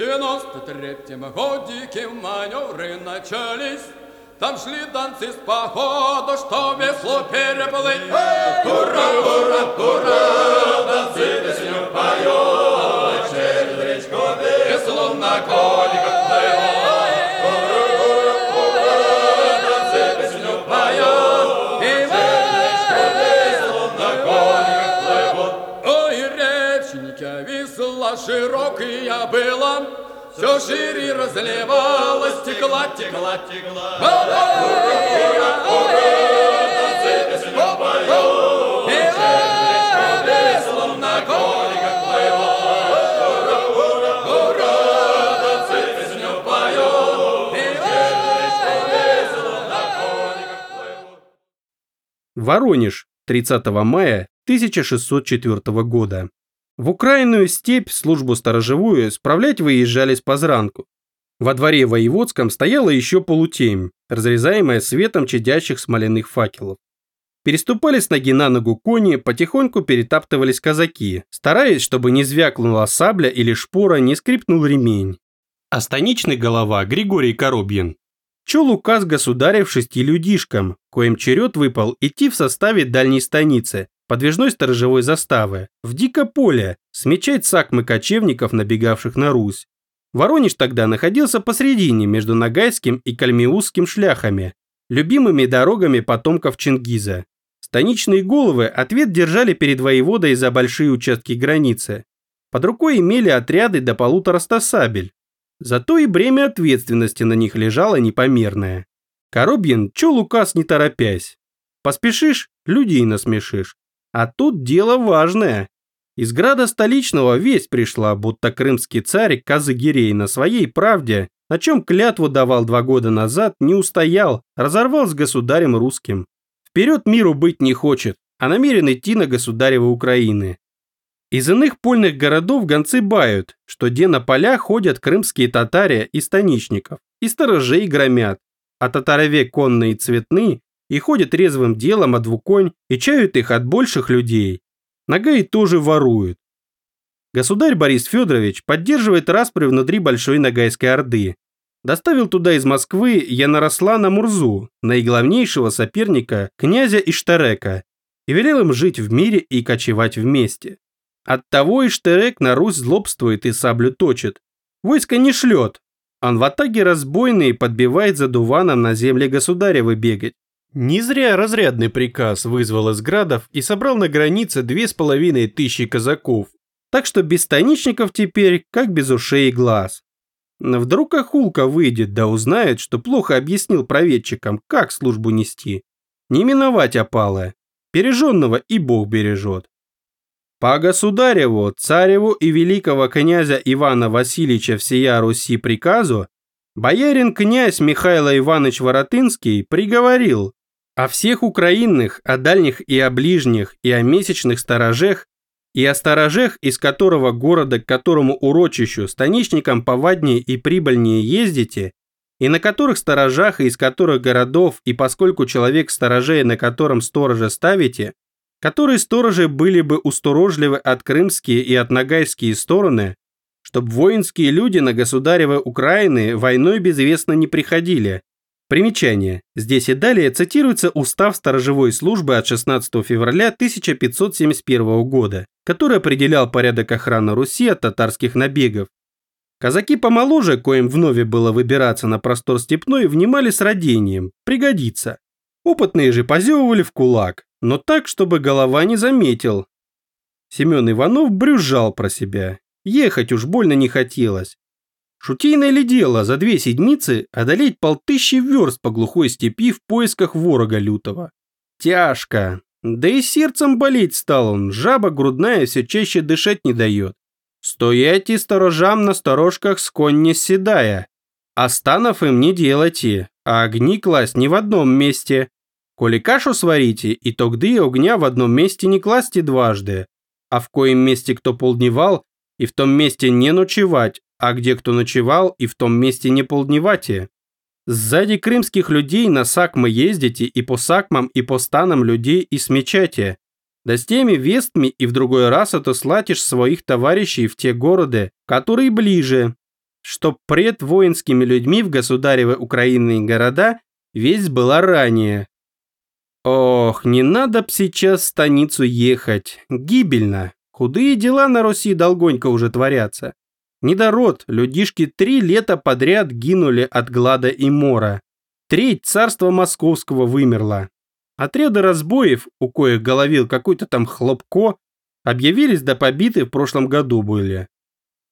93-м годике маневры начались. Там шли танцы с походу, что весло переплыть. Ура, ура, ура, танцы песню поет, через речку весло на кониках реченька весла широкая была, все шире разливалась, текла, текла, текла. Ура, ура, ура. Воронеж, 30 мая 1604 года. В Украинную степь службу сторожевую справлять выезжали с позранку. Во дворе воеводском стояла еще полутемь, разрезаемая светом чадящих смоляных факелов. Переступали с ноги на ногу кони, потихоньку перетаптывались казаки, стараясь, чтобы не звякнула сабля или шпора, не скрипнул ремень. А станичный голова Григорий Коробьин чел указ государев шести людишкам, коим черед выпал идти в составе дальней станицы, подвижной сторожевой заставы, в дико поле, смечать сакмы кочевников, набегавших на Русь. Воронеж тогда находился посредине между Ногайским и Кальмиузским шляхами, любимыми дорогами потомков Чингиза. Станичные головы ответ держали перед воеводой за большие участки границы. Под рукой имели отряды до полутора ста сабель. Зато и бремя ответственности на них лежало непомерное. Коробьин чел указ не торопясь. Поспешишь – людей насмешишь. А тут дело важное. Из града столичного весть пришла, будто крымский царь Казагирей на своей правде, на чем клятву давал два года назад, не устоял, разорвал с государем русским. Вперед миру быть не хочет, а намерен идти на государева Украины. Из иных польных городов гонцы бают, что где на поля ходят крымские татаре и станичников, и сторожей громят, а татарове конные и цветные и ходят резвым делом от двуконь и чают их от больших людей. Нагай тоже воруют. Государь Борис Федорович поддерживает распри внутри Большой Ногайской Орды. Доставил туда из Москвы Янарослана Мурзу, наиглавнейшего соперника князя Иштарека, и велел им жить в мире и кочевать вместе. Оттого Иштерек на Русь злобствует и саблю точит. Войско не шлет. Он разбойные подбивает за дуваном на земле государевы бегать. Не зря разрядный приказ вызвал из градов и собрал на границе две с половиной тысячи казаков. Так что без станичников теперь как без ушей и глаз. Вдруг Ахулка выйдет да узнает, что плохо объяснил проведчикам, как службу нести. Не миновать опалое. Береженного и Бог бережет. По государеву, цареву и великого князя Ивана Васильевича всея Руси приказу, боярин-князь Михаил Иванович Воротынский приговорил о всех украинных, о дальних и о ближних, и о месячных сторожах, и о сторожах, из которого города к которому урочищу станичникам поваднее и прибыльнее ездите, и на которых сторожах и из которых городов, и поскольку человек сторожей, на котором сторожа ставите, которые сторожи были бы усторожливы от крымские и от ногайские стороны, чтоб воинские люди на государевой Украины войной безвестно не приходили, Примечание. Здесь и далее цитируется устав сторожевой службы от 16 февраля 1571 года, который определял порядок охраны Руси от татарских набегов. Казаки помоложе, коим вновь было выбираться на простор степной, внимали с родением. Пригодится. Опытные же позевывали в кулак, но так, чтобы голова не заметил. Семен Иванов брюзжал про себя. Ехать уж больно не хотелось. Шутейное ли дело за две седмицы одолеть полтыщи верст по глухой степи в поисках ворога лютого? Тяжко. Да и сердцем болеть стал он, жаба грудная все чаще дышать не дает. Стоять и сторожам на сторожках с конь не седая. Останов им не делайте, а огни класть не в одном месте. Коли кашу сварите, и тогды огня в одном месте не класти дважды, а в коем месте кто полдневал, и в том месте не ночевать, а где кто ночевал, и в том месте не полдневате. Сзади крымских людей на сакмы ездите, и по сакмам, и по станам людей и смечате. Да с теми вестми и в другой раз отослатишь своих товарищей в те города, которые ближе. чтоб пред воинскими людьми в государевы Украины города весть была ранее. Ох, не надо б сейчас в станицу ехать, гибельно. Худые дела на Руси долгонько уже творятся. Недород, людишки три лета подряд гинули от глада и мора. Треть царства московского вымерла. Отряды разбоев, у коих головил какой-то там хлопко, объявились до побиты в прошлом году были.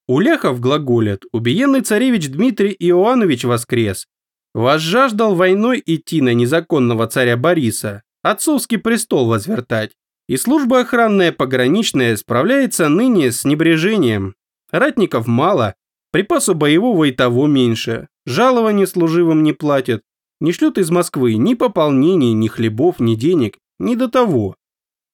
У ляхов глаголят, убиенный царевич Дмитрий Иоаннович воскрес. Вас жаждал войной идти на незаконного царя Бориса, отцовский престол возвертать. И служба охранная пограничная справляется ныне с небрежением. Ратников мало, припасу боевого и того меньше, жалований служивым не платят, не шлют из Москвы ни пополнений, ни хлебов, ни денег, ни до того.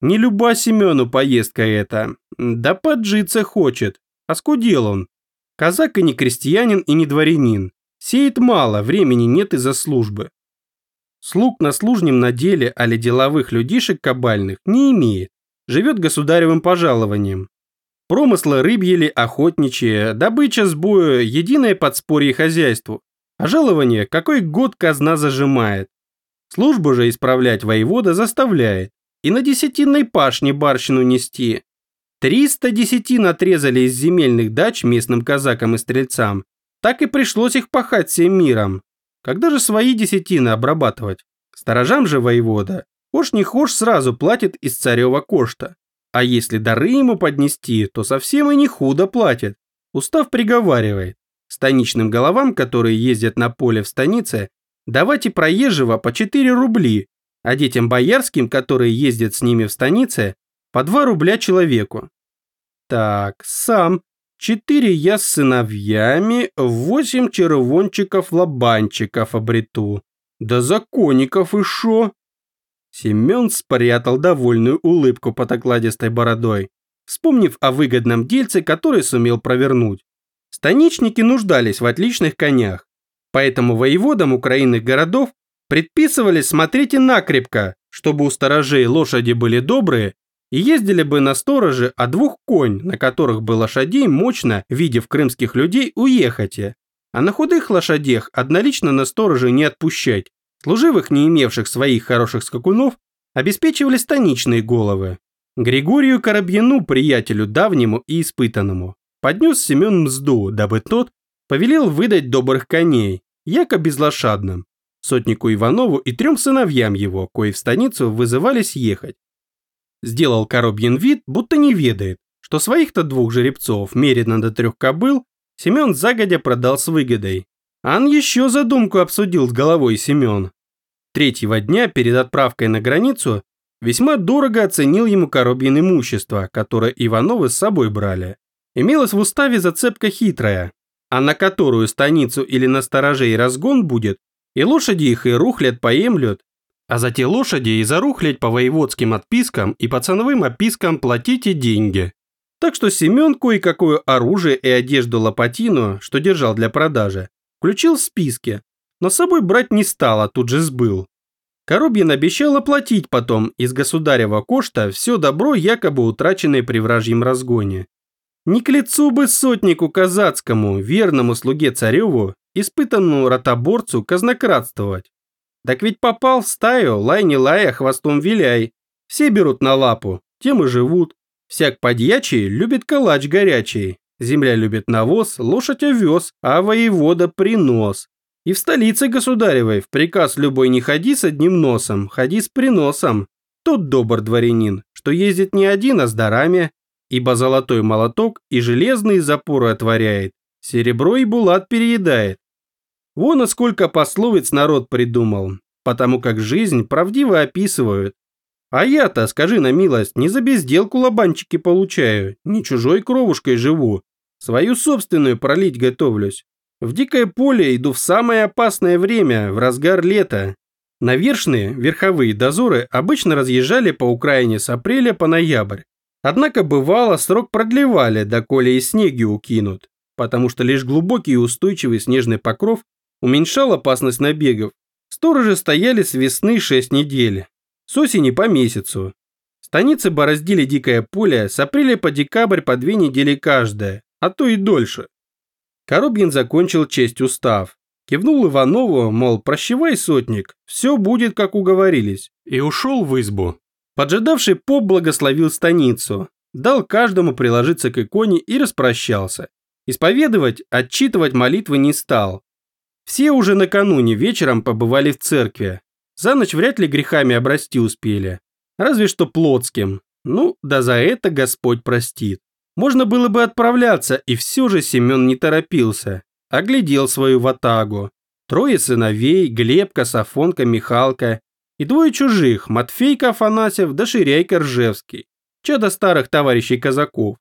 Не люба Семену поездка эта, да поджиться хочет, а скудел он. Казак и не крестьянин и не дворянин, сеет мало, времени нет из-за службы. Слуг на служнем на деле, али деловых людишек кабальных не имеет. Живет государевым пожалованием. Промыслы рыбьели, охотничьи, добыча с боя, единое подспорье хозяйству. А жалование какой год казна зажимает. Службу же исправлять воевода заставляет. И на десятинной пашне барщину нести. Триста десятин отрезали из земельных дач местным казакам и стрельцам. Так и пришлось их пахать всем миром. Когда же свои десятины обрабатывать? Сторожам же воевода, хошь не хошь сразу платит из царева кошта. А если дары ему поднести, то совсем и не худо платит. Устав приговаривает. Станичным головам, которые ездят на поле в станице, давайте проезжего по 4 рубли, а детям боярским, которые ездят с ними в станице, по 2 рубля человеку. Так, сам Четыре я с сыновьями, восемь червончиков-лобанчиков обрету. Да законников и шо? Семен спрятал довольную улыбку под окладистой бородой, вспомнив о выгодном дельце, который сумел провернуть. Станичники нуждались в отличных конях, поэтому воеводам украинных городов предписывали смотреть и накрепко, чтобы у сторожей лошади были добрые и ездили бы на стороже, а двух конь, на которых бы лошадей мощно, видев крымских людей, уехать. А на худых лошадях однолично на стороже не отпущать. Служивых, не имевших своих хороших скакунов, обеспечивали станичные головы. Григорию Коробьяну, приятелю давнему и испытанному, поднес Семен мзду, дабы тот повелел выдать добрых коней, яко безлошадным, сотнику Иванову и трем сыновьям его, кои в станицу вызывались ехать. Сделал Коробьин вид, будто не ведает, что своих-то двух жеребцов, мерено до трех кобыл, Семен загодя продал с выгодой. Ан еще задумку обсудил с головой Семен. Третьего дня перед отправкой на границу весьма дорого оценил ему Коробьин имущество, которое Ивановы с собой брали. Имелась в уставе зацепка хитрая, а на которую станицу или на сторожей разгон будет, и лошади их и рухлят поемлют, а за те лошади и зарухлять по воеводским отпискам и по ценовым опискам платите деньги. Так что Семен кое-какое оружие и одежду Лопатину, что держал для продажи, включил в списке, но с собой брать не стал, а тут же сбыл. Коробьин обещал оплатить потом из государева кошта все добро, якобы утраченное при вражьем разгоне. Не к лицу бы сотнику казацкому, верному слуге цареву, испытанному ротоборцу казнократствовать. Так ведь попал в стаю, лай не лая, хвостом виляй. Все берут на лапу, тем и живут. Всяк подьячий любит калач горячий. Земля любит навоз, лошадь овес, а воевода принос. И в столице государевой в приказ любой не ходи с одним носом, ходи с приносом. Тот добр дворянин, что ездит не один, а с дарами, ибо золотой молоток и железные запоры отворяет, серебро и булат переедает. Вон и сколько пословиц народ придумал, потому как жизнь правдиво описывают. А я-то, скажи на милость, не за безделку лобанчики получаю, не чужой кровушкой живу. Свою собственную пролить готовлюсь. В дикое поле иду в самое опасное время, в разгар лета. Навершные, верховые дозоры обычно разъезжали по Украине с апреля по ноябрь. Однако бывало срок продлевали, доколе и снеги укинут, потому что лишь глубокий и устойчивый снежный покров уменьшал опасность набегов. Сторожи стояли с весны 6 недель, с осени по месяцу. Станицы бороздили дикое поле с апреля по декабрь по две недели каждая, а то и дольше. Коробьин закончил честь устав. Кивнул Иванову, мол, прощевай, сотник, все будет, как уговорились, и ушел в избу. Поджидавший поп благословил станицу, дал каждому приложиться к иконе и распрощался. Исповедовать, отчитывать молитвы не стал. Все уже накануне вечером побывали в церкви. За ночь вряд ли грехами обрасти успели. Разве что плотским. Ну, да за это Господь простит. Можно было бы отправляться, и все же Семен не торопился. Оглядел свою ватагу. Трое сыновей, Глебка, Сафонка, Михалка. И двое чужих, Матфейка Афанасьев да Ширяйка Ржевский. Чадо старых товарищей казаков.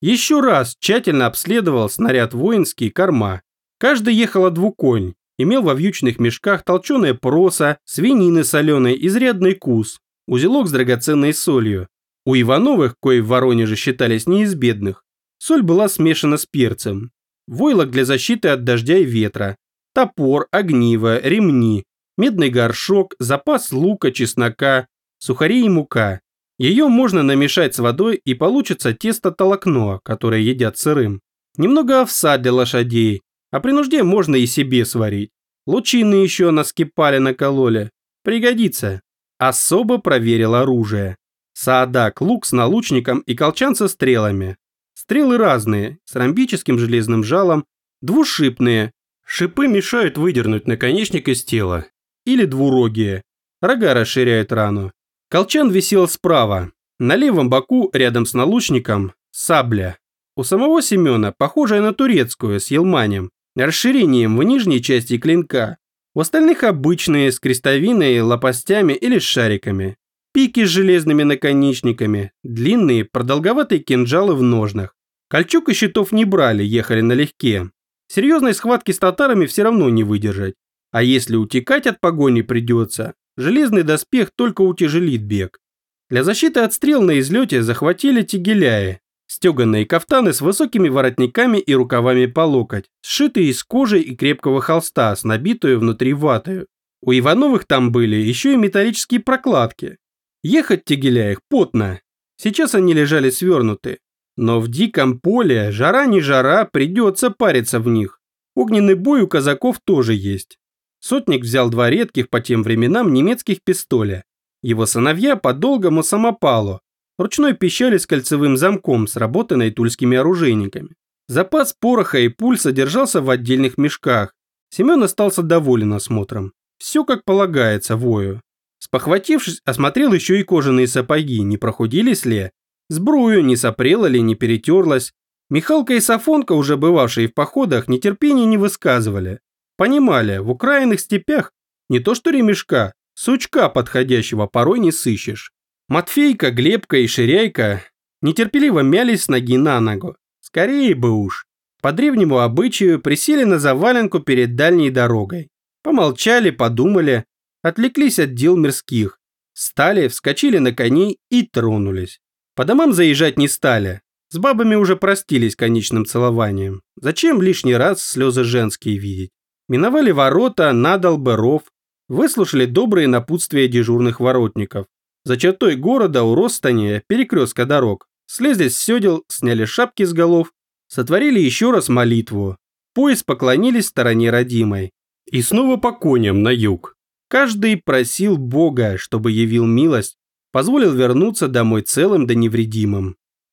Еще раз тщательно обследовал снаряд воинский корма. Каждый ехал двуконь, имел во вьючных мешках толченое проса, свинины соленой, изрядный кус, узелок с драгоценной солью, у Ивановых, кои в Воронеже считались не из бедных, соль была смешана с перцем. Войлок для защиты от дождя и ветра, топор, огниво, ремни, медный горшок, запас лука, чеснока, сухари и мука. Ее можно намешать с водой и получится тесто-толокно, которое едят сырым. Немного овса для лошадей, а при нужде можно и себе сварить. Лучины еще наскипали накололи. Пригодится. Особо проверил оружие. Саадак – лук с налучником и колчан со стрелами. Стрелы разные, с ромбическим железным жалом, двушипные. Шипы мешают выдернуть наконечник из тела. Или двурогие. Рога расширяют рану. Колчан висел справа. На левом боку, рядом с налучником, сабля. У самого Семена похожая на турецкую с елманем, расширением в нижней части клинка. У остальных обычные, с крестовиной, лопастями или с шариками пики с железными наконечниками, длинные продолговатые кинжалы в ножнах. Кольчуг и щитов не брали, ехали налегке. Серьезной схватки с татарами все равно не выдержать. А если утекать от погони придется, железный доспех только утяжелит бег. Для защиты от стрел на излете захватили тигеляи, стеганые кафтаны с высокими воротниками и рукавами по локоть, сшитые из кожи и крепкого холста с набитую внутри ватою. У Ивановых там были еще и металлические прокладки, Ехать тягеля их потно. Сейчас они лежали свернуты. Но в диком поле, жара не жара, придется париться в них. Огненный бой у казаков тоже есть. Сотник взял два редких по тем временам немецких пистоля. Его сыновья по долгому самопалу. Ручной пищали с кольцевым замком, сработанной тульскими оружейниками. Запас пороха и пуль содержался в отдельных мешках. Семен остался доволен осмотром. Все как полагается вою. Спохватившись, осмотрел еще и кожаные сапоги, не прохудились ли, сбрую не сопрела ли, не перетерлась. Михалка и Сафонка, уже бывавшие в походах, нетерпения не высказывали. Понимали, в украинных степях не то что ремешка, сучка подходящего порой не сыщешь. Матфейка, Глебка и Ширяйка нетерпеливо мялись с ноги на ногу. Скорее бы уж. По древнему обычаю присели на заваленку перед дальней дорогой. Помолчали, подумали, отвлеклись от дел мирских, стали, вскочили на коней и тронулись. По домам заезжать не стали, с бабами уже простились конечным целованием. Зачем лишний раз слезы женские видеть? Миновали ворота, надал бы ров, выслушали добрые напутствия дежурных воротников. За чертой города у Ростане перекрестка дорог. Слезли с седел, сняли шапки с голов, сотворили еще раз молитву. Пояс поклонились стороне родимой. И снова по коням на юг. Каждый просил Бога, чтобы явил милость, позволил вернуться домой целым да невредимым.